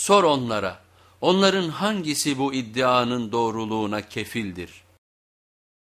Sor onlara, onların hangisi bu iddianın doğruluğuna kefildir?''